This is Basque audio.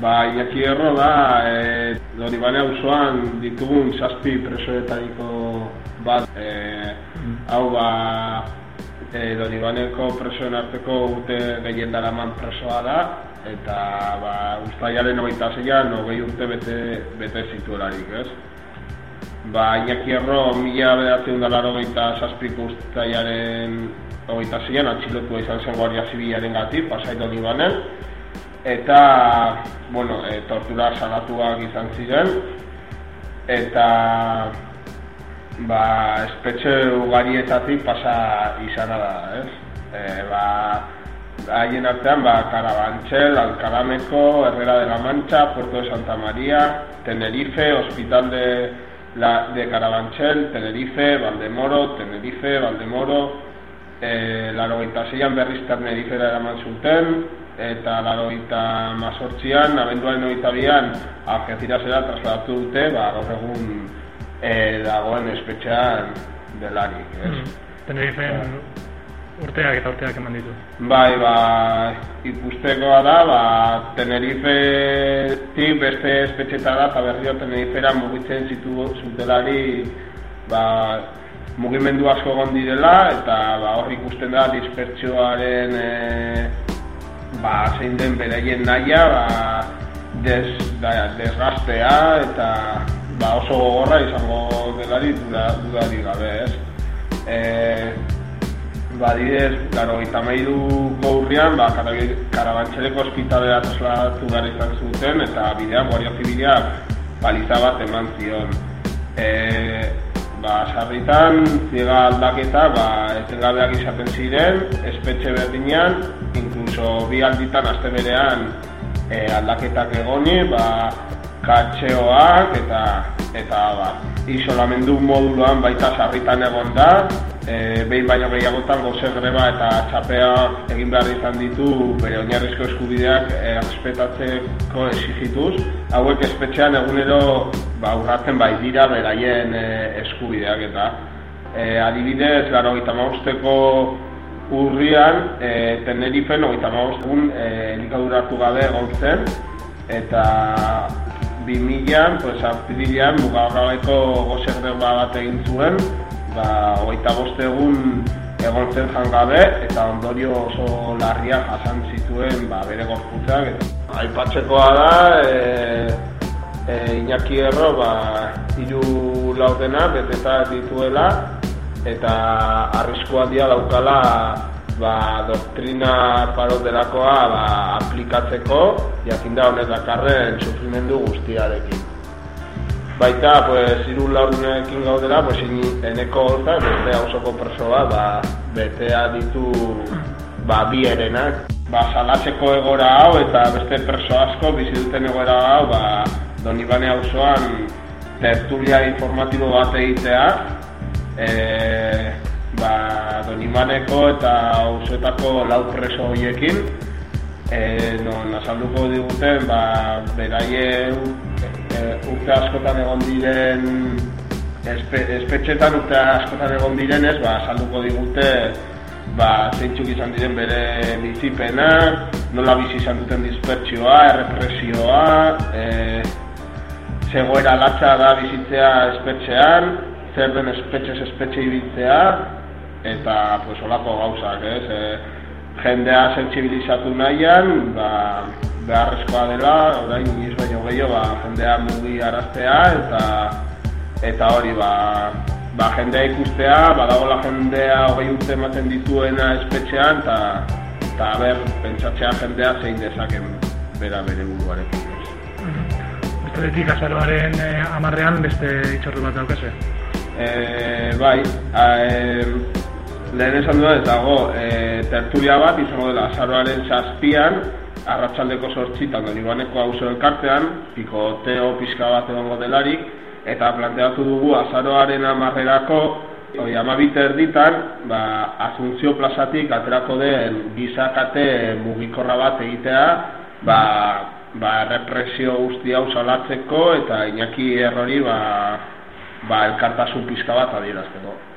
Ba, Iñaki Erro da, e, Donibane auzoan ditugun zazpi presoetariko bat. E, hau ba, e, Donibaneko presoen arteko urte gehien daraman presoa da, eta ba, ustaiaren hogeita zeian, hogei urte bete, bete zituelarik, ez? Ba, Iñaki Erro, mila bedatzen dara hogeita zazpiko ustaiaren hogeita zeian, atxilotua izan zen Guardia Zibilaren gati, pasai Donibanen, eta bueno, e, tortura salatuak izan ziren eta ba, espetxe ugarietatik pasa izana da, ez? E, ba, haien artean, ba, Carabanchel, Alcalameko, Herrera de la Mancha, Puerto de Santa María, Tenerife, Hospital de, la, de Carabanchel, Tenerife, Valdemoro, Tenerife, Valdemoro, e, laro zeian berriz Tenerife da eraman zuten, eta laro eta mazortzian, abenduaren oita bian, zera trasladatu dute, ba, gaur egun e, dagoen espetxean delarik, ez? Mm. Tenerife urteak eta urteak eman ditu. Bai, ba, ikustekoa da, ba, Tenerife tip beste espetxetara eta berrio Tenerifera mugitzen zitu zutelari, ba, mugimendu asko egon direla eta ba, hor ikusten da dispertsioaren e, ba, zein den beraien naia, ba, des, da, desgaztea eta ba, oso gogorra izango delari dudari gabe, ez? E, ba, didez, garo, itameidu gaurrian, ba, karabantxereko ospitalera trasladatu gara izan zuten, eta bidean, guaria zibiliak baliza bat eman zion. E, ba, sarritan, ziega aldaketa, ba, etengabeak izaten ziren, espetxe berdinean, inkluso bi alditan azte berean e, aldaketak egoni, ba, katxeoak eta eta ba, isolamendu moduluan baita sarritan egon da, e, behin baino gehiagotan goze greba eta txapea egin behar izan ditu bere oinarrizko eskubideak e, respetatzeko esigituz. Hauek espetxean egunero ba, urratzen bai dira beraien e, eskubideak eta e, adibidez, laro gita mausteko urrian, e, Tenerifen, ogeita maustegun e, elikaduratu gabe egon zen eta 2000an, pues, aprilian, mugaurrabeko goze greba bat egin zuen, ba, hogeita boste egun egon zen jangabe eta ondorio oso larria jasan zituen ba, bere gorputzak. Aipatzekoa da, e, e, Iñaki Erro, ba, iru laudena, beteta dituela, eta arrisku handia daukala ba, doktrina paro delakoa ba, aplikatzeko, jakinda honet dakarren sufrimendu guztiarekin. Baita, pues, iru laurunekin gaudela, pues, eneko gota, beste hausoko persoa, ba, betea ditu, ba, bi erenak. Ba, salatzeko egora hau, eta beste perso asko, bizi duten egora hau, ba, donibane hausoan, tertulia informatibo bat egitea, e, ba, donibaneko eta hausoetako lau preso horiekin, e, no, nazalduko diguten, ba, beraien urte askotan egon diren espe, espetxetan urte askotan egon direnez, ba, salduko digute ba, zeintzuk izan diren bere bizipena, nola bizi izan duten dispertsioa, errepresioa, e, zegoera latza da bizitzea espetxean, zer den espetxez espetxe ibiltzea, eta pues, olako gauzak, ez? E, jendea sensibilizatu nahian, ba, beharrezkoa dela, orain iniz baino gehiago, ba, jendea mugi araztea eta eta hori ba, ba jendea ikustea, badagola jendea hogei urte ematen dituena espetxean eta eta ber, pentsatzea jendea zein dezaken bera bere buruarekin. Bestetik azaroaren eh, amarrean beste itxordu bat daukase? Eh, bai, a, eh, lehen esan duda ez dago, eh, tertulia bat izango dela azaroaren zazpian, arratsaldeko sortzitan donibaneko hauzo elkartean, pikoteo pixka bat egongo delarik, eta planteatu dugu azaroaren amarrerako, oi, amabite erditan, ba, asuntzio plazatik aterako den gizakate mugikorra bat egitea, ba, ba, represio guzti hau salatzeko, eta inaki errori, ba, ba, elkartasun pixka bat adierazteko.